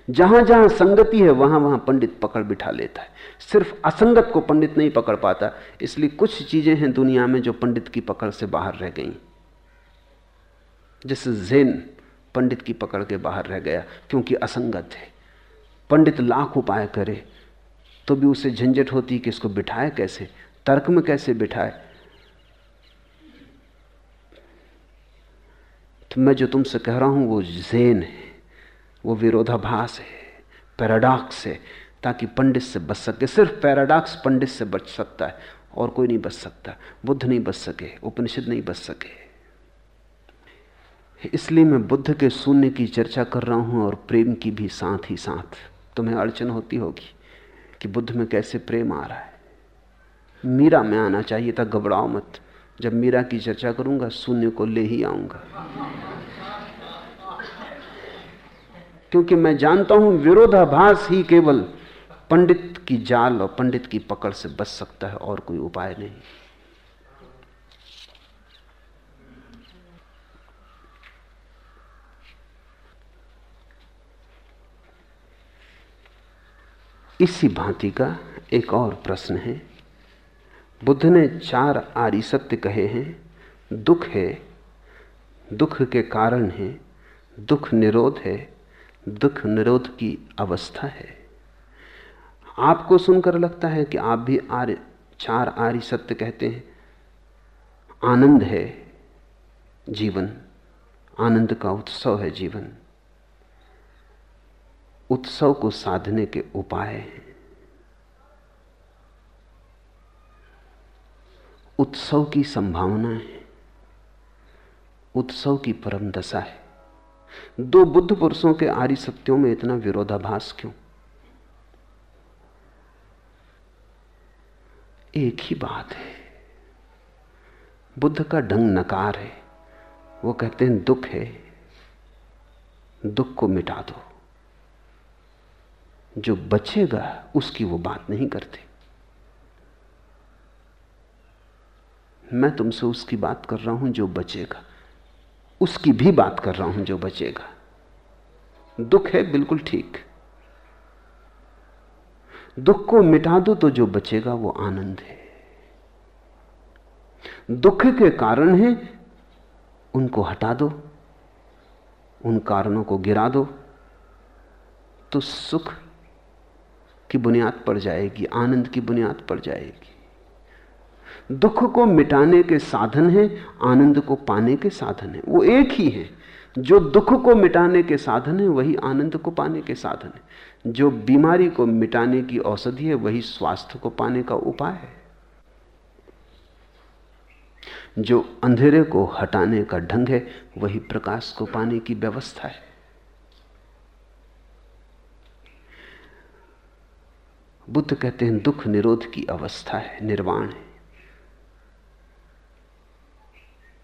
जहाँ जहाँ संगति है, वहाँ वहाँ पंडित पकड़ बिठा लेता है। सिर्फ़ असंगत को पंडित नहीं पकड़ पाता, इसलिए कुछ चीज़ें हैं दुनिया में जो पंडित की पकड़ से बाहर रह गई। जैसे जेन पंडित की पकड़ के बाहर रह गया, क्योंकि असंगत है। पंडित लाख उपाय करे तो भी उसे झंझट होती कि इसको बिठाए कैसे, तर्क में कैसे बिठाए। तो मैं जो तुमसे कह रहा हूँ, वो जेन है। वो विरोधाभास है, पैराडॉक्स है, ताकि पंडित से बच सके। सिर्फ़ पैराडॉक्स पंडित से बच सकता है और कोई नहीं बच सकता। बुद्ध नहीं बच सके, उपनिषद नहीं बच सके। इसलिए मैं बुद्ध के शून्य की चर्चा कर रहा हूँ और प्रेम की भी साथ ही साथ। तुम्हें अड़चन होती होगी कि बुद्ध में कैसे प्रेम आ रहा है। मीरा में आना चाहिए था, घबराओ मत। जब मीरा की चर्चा करूँगा, शून्य को ले ही आऊँगा। क्योंकि मैं जानता हूँ विरोधाभास ही केवल पंडित की जाल और पंडित की पकड़ से बच सकता है और कोई उपाय नहीं। इसी भांति का एक और प्रश्न है। बुद्ध ने चार आरी सत्य कहे हैं। दुख है, दुख के कारण है, दुख निरोध है दुख निरोध की अवस्था है। आपको सुनकर लगता है कि आप भी आर्य, चार आर्य सत्य कहते हैं। आनंद है जीवन। आनंद का उत्सव है जीवन। उत्सव को साधने के उपाय हैं। उत्सव की संभावना है। उत्सव की परम दशा है। दो बुद्ध पुरुषों के आर्य सत्यों में इतना विरोधाभास क्यों? एक ही बात है। बुद्ध का ढंग नकार है। वो कहते हैं, दुख है। दुख को मिटा दो। जो बचेगा, उसकी वो बात नहीं करते। मैं तुमसे उसकी बात कर रहा हूँ, जो बचेगा। उसकी भी बात कर रहा हूँ जो बचेगा। दुख है, बिल्कुल ठीक। दुख को मिटा दो तो जो बचेगा वो आनंद है। दुख के कारण है, उनको हटा दो, उन कारणों को गिरा दो तो सुख की बुनियाद पड़ जाएगी, आनंद की बुनियाद पड़ जाएगी। दुख को मिटाने के साधन है, आनंद को पाने के साधन है। वो एक ही है। जो दुख को मिटाने के साधन है, वही आनंद को पाने के साधन है। जो बीमारी को मिटाने की औषधि है, वही स्वास्थ्य को पाने का उपाय है। जो अंधेरे को हटाने का ढंग है, वही प्रकाश को पाने की व्यवस्था है। बुद्ध कहते हैं, दुख निरोध की अवस्था है, निर्वाण है।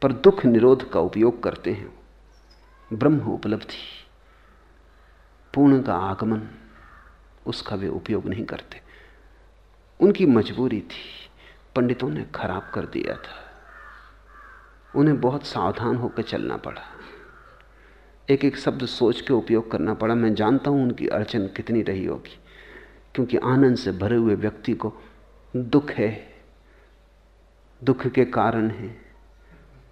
पर दुख निरोध का उपयोग करते हैं। ब्रह्म उपलब्धि, पूर्ण का आगमन, उसका वे उपयोग नहीं करते। उनकी मजबूरी थी, पंडितों ने खराब कर दिया था। उन्हें बहुत सावधान होकर चलना पड़ा। एक एक शब्द सोच के उपयोग करना पड़ा। मैं जानता हूँ उनकी अड़चन कितनी रही होगी, क्योंकि आनंद से भरे हुए व्यक्ति को दुख है। दुख के कारण है।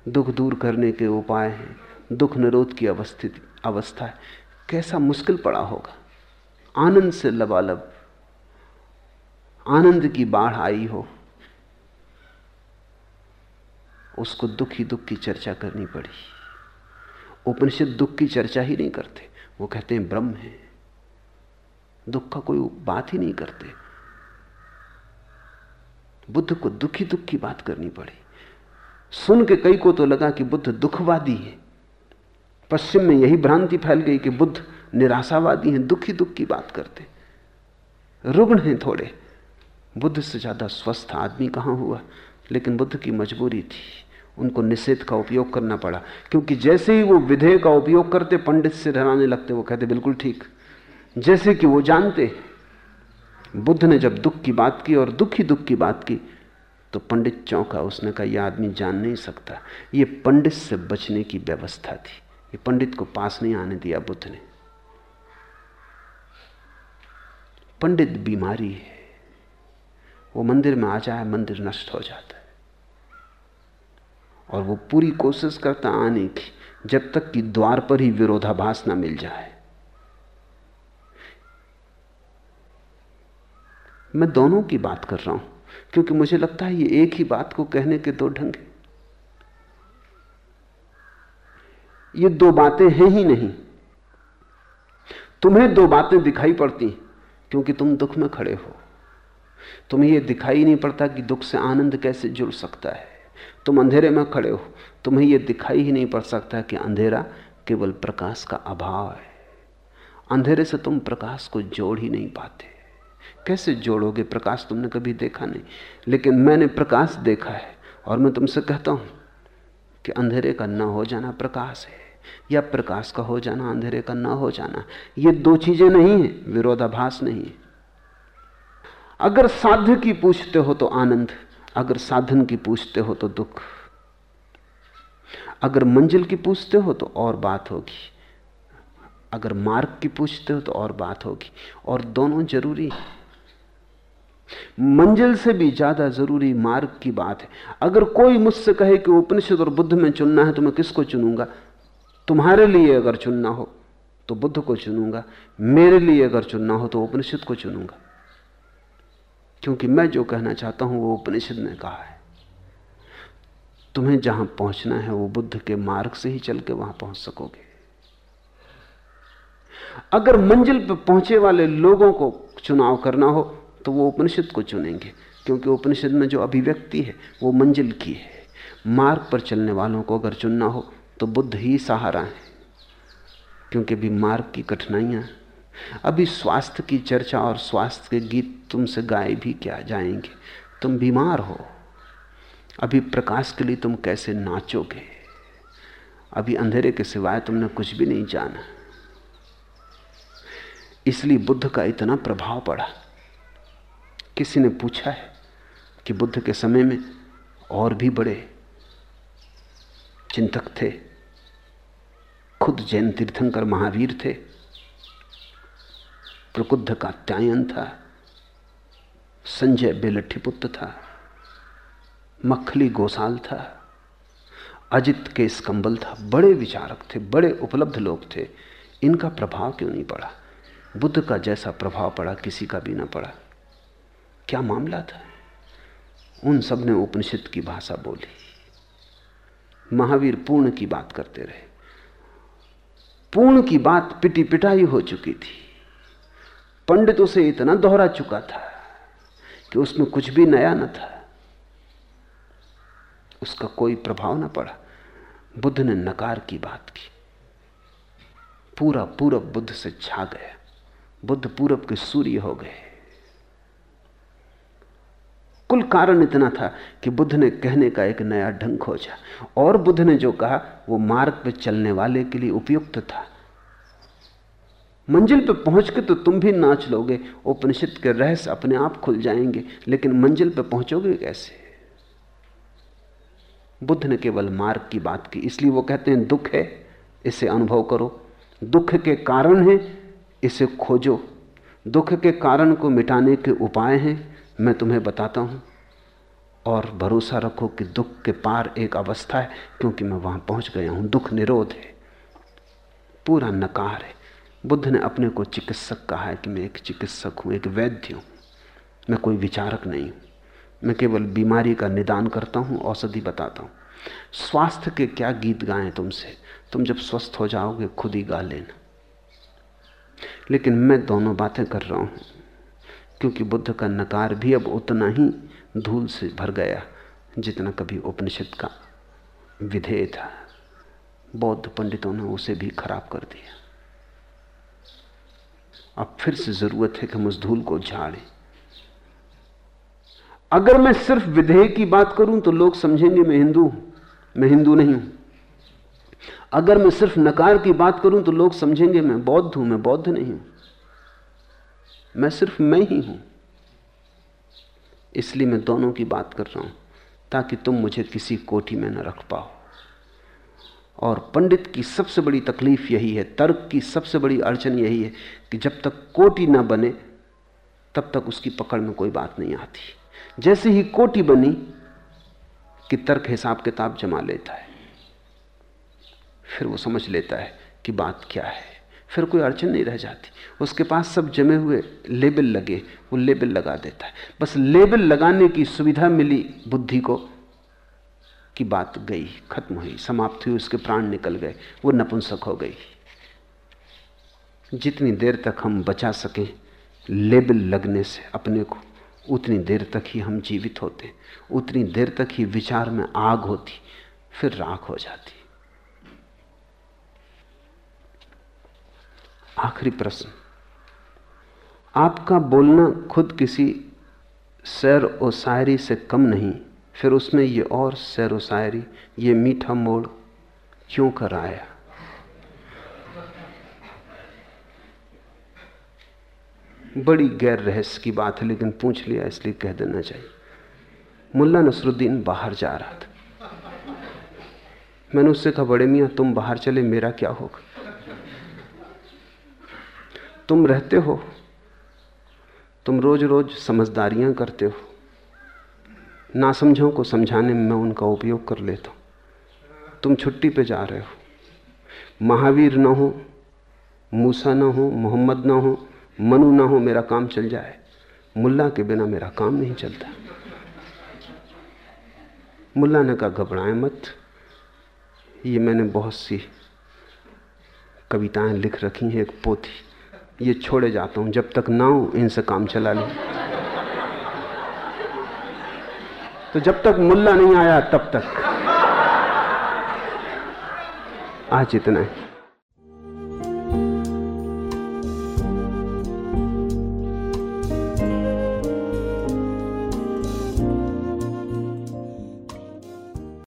दुख दूर करने के उपाय हैं। दुख निरोध की अवस्थित अवस्था है। कैसा मुश्किल पड़ा होगा? आनंद से लबालब। आनंद की बाढ़ आई हो, उसको दुख ही दुख की चर्चा करनी पड़ी। उपनिषद दुख की चर्चा ही नहीं करते। वो कहते हैं, ब्रह्म है। दुख का कोई बात ही नहीं करते। बुद्ध को दुखी दुख की बात करनी पड़ी। सुन के कई को तो लगा कि बुद्ध दुखवादी है। पश्चिम में यही भ्रांति फैल गई कि बुद्ध निराशावादी हैं दुखी दुख की बात करते। रुग्ण हैं थोड़े। बुद्ध से ज़्यादा स्वस्थ आदमी कहाँ हुआ? लेकिन बुद्ध की मजबूरी थी। उनको निषेध का उपयोग करना पड़ा। क्योंकि जैसे ही वो विधेय का उपयोग करते, पंडित से डराने लगते, वो कहते, बिल्कुल ठीक। जैसे कि वो जानते बुद्ध ने जब दुख की बात की और दुख दुख की बात की तो पंडित चौंका, उसने कहा यह आदमी जान नहीं सकता। ये पंडित से बचने की व्यवस्था थी। ये पंडित को पास नहीं आने दिया बुद्ध ने। पंडित बीमारी है। वो मंदिर में आ जाए, मंदिर नष्ट हो जाता है। और वो पूरी कोशिश करता आने की, जब तक कि द्वार पर ही विरोधाभास ना मिल जाए। मैं दोनों की बात कर रहा हूँ। क्योंकि मुझे लगता है ये एक ही बात को कहने के दो ढंग हैं। ये दो बातें हैं ही नहीं। तुम्हें दो बातें दिखाई पड़ती क्योंकि तुम दुख में खड़े हो। तुम्हें यह दिखाई नहीं पड़ता कि दुख से आनंद कैसे जुड़ सकता है। तुम अंधेरे में खड़े हो, तुम्हें यह दिखाई ही नहीं पड़ सकता कि अंधेरा केवल प्रकाश का अभाव है। अंधेरे से तुम प्रकाश को जोड़ ही नहीं पाते। कैसे जोड़ोगे? प्रकाश तुमने कभी देखा नहीं। लेकिन मैंने प्रकाश देखा है और मैं तुमसे कहता हूँ कि अंधेरे का ना हो जाना प्रकाश है, या प्रकाश का हो जाना, अंधेरे का ना हो जाना। ये दो चीज़ें नहीं है, विरोधाभास नहीं है। अगर साध्य की पूछते हो तो आनंद, अगर साधन की पूछते हो तो दुख। अगर मंजिल की पूछते हो तो और बात होगी। अगर मार्ग की पूछते हो तो और बात होगी। और दोनों ज़रूरी है। मंजिल से भी ज़्यादा ज़रूरी मार्ग की बात है। अगर कोई मुझसे कहे कि उपनिषद और बुद्ध में चुनना है तो मैं किसको चुनूँगा? तुम्हारे लिए अगर चुनना हो तो बुद्ध को चुनूँगा। मेरे लिए अगर चुनना हो तो उपनिषद को चुनूँगा। क्योंकि मैं जो कहना चाहता हूँ, वो उपनिषद ने कहा है। तुम्हें जहाँ पहुँचना है, वो बुद्ध के मार्ग से ही चल के वहाँ पहुँच सकोगे। अगर मंजिल पर पहुँचे वाले लोगों को चुनाव करना हो तो वो उपनिषद को चुनेंगे, क्योंकि उपनिषद में जो अभिव्यक्ति है, वो मंजिल की है। मार्ग पर चलने वालों को अगर चुनना हो तो बुद्ध ही सहारा है, क्योंकि अभी मार्ग की कठिनाइयाँ। अभी स्वास्थ्य की चर्चा और स्वास्थ्य के गीत तुमसे गाए भी क्या जाएँगे? तुम बीमार हो। अभी प्रकाश के लिए तुम कैसे नाचोगे? अभी अंधेरे के सिवाय तुमने कुछ भी नहीं जाना। इसलिए बुद्ध का इतना प्रभाव पड़ा। किसी ने पूछा है कि बुद्ध के समय में और भी बड़े चिंतक थे, खुद जैन तीर्थंकर महावीर थे प्रकुद्ध का त्यायन था, संजय बेलट्ठी पुत्र था, मखली गोसाल था, अजित के स्कंबल था, बड़े विचारक थे, बड़े उपलब्ध लोग थे। इनका प्रभाव क्यों नहीं पड़ा? बुद्ध का जैसा प्रभाव पड़ा, किसी का भी ना पड़ा। क्या मामला था? उन सबने उपनिषद की भाषा बोली। महावीर पूर्ण की बात करते रहे। पूर्ण की बात पिटी पिटाई हो चुकी थी। पंडित उसे इतना दोहरा चुका था कि उसमें कुछ भी नया न था। उसका कोई प्रभाव ना पड़ा। बुद्ध ने नकार की बात की। पूरा पूरब बुद्ध से छा गया। बुद्ध पूरब के सूर्य हो गए। कुल कारण इतना था कि बुद्ध ने कहने का एक नया ढंग खोजा। और बुद्ध ने जो कहा, वो मार्ग पर चलने वाले के लिए उपयुक्त था। मंजिल पर पहुँच के तो तुम भी नाच लोगे, उपनिषद के रहस्य अपने आप खुल जाएँगे, लेकिन मंजिल पर पहुंचोगे कैसे? बुद्ध ने केवल मार्ग की बात की, इसलिए वो कहते हैं, दुख है, इसे अनुभव करो। दुख के कारण है, इसे खोजो। दुख के कारण को मिटाने के उपाय हैं मैं तुम्हें बताता हूँ। और भरोसा रखो कि दुख के पार एक अवस्था है, क्योंकि मैं वहाँ पहुँच गया हूँ। दुख निरोध है, पूरा नकार है। बुद्ध ने अपने को चिकित्सक कहा है कि मैं एक चिकित्सक हूँ, एक वैद्य हूँ। मैं कोई विचारक नहीं हूँ। मैं केवल बीमारी का निदान करता हूँ, औषधि बताता हूँ। स्वास्थ्य के क्या गीत गाएँ तुमसे? तुम जब स्वस्थ हो जाओगे, खुद ही गा लेना। लेकिन मैं दोनों बातें कर रहा हूँ। क्योंकि बुद्ध का नकार भी अब उतना ही धूल से भर गया जितना कभी उपनिषद का विधेय था। बौद्ध पंडितों ने उसे भी खराब कर दिया। अब फिर से ज़रूरत है कि हम उस धूल को झाड़ें। अगर मैं सिर्फ़ विधेय की बात करूँ तो लोग समझेंगे मैं हिंदू मैं हिंदू नहीं हूँ। अगर मैं सिर्फ़ नकार की बात करूँ तो लोग समझेंगे मैं बौद्ध हूँ, मैं बौद्ध नहीं हूँ। मैं सिर्फ़ मैं ही हूँ। इसलिए मैं दोनों की बात कर रहा हूँ, ताकि तुम मुझे किसी कोठी में न रख पाओ। और पंडित की सबसे बड़ी तकलीफ़ यही है, तर्क की सबसे बड़ी अड़चन यही है, कि जब तक कोटी ना बने, तब तक उसकी पकड़ में कोई बात नहीं आती। जैसे ही कोटी बनी, कि तर्क हिसाब किताब जमा लेता है, फिर वो समझ लेता है कि बात क्या है। फिर कोई अड़चन नहीं रह जाती। उसके पास सब जमे हुए लेबल लगे, वो लेबल लगा देता है। बस लेबल लगाने की सुविधा मिली बुद्धि को कि बात गई, खत्म हुई, समाप्त हुई, उसके प्राण निकल गए, वो नपुंसक हो गई। जितनी देर तक हम बचा सकें लेबल लगने से अपने को, उतनी देर तक ही हम जीवित होते, उतनी देर तक ही विचार में आग होती, फिर राख हो जाती। आखिरी प्रश्न। आपका बोलना खुद किसी सैर और शायरी से कम नहीं, फिर उसमें ये और सैर और शायरी, ये मीठा मोड़ क्यों कर आया? बड़ी गैर रहस्य की बात है, लेकिन पूछ लिया, इसलिए कह देना चाहिए। मुल्ला नसरुद्दीन बाहर जा रहा था। मैंने उससे कहा, बड़े मियाँ, तुम बाहर चले, मेरा क्या होगा? तुम रहते हो। तुम रोज रोज समझदारियाँ करते हो। ना समझों को समझाने में मैं उनका उपयोग कर लेता हूँ। तुम छुट्टी पे जा रहे हो। महावीर ना हो, मूसा ना हो, मोहम्मद ना हो, मनु ना हो, मेरा काम चल जाए। मुल्ला के बिना मेरा काम नहीं चलता। मुल्ला ने कहा, घबराए मत। ये मैंने बहुत सी कविताएँ लिख रखी हैं एक पोथी। ये छोड़े जाता हूँ, जब तक ना हो इनसे काम चला लूँ। तो जब तक मुल्ला नहीं आया, तब तक। आज इतना है।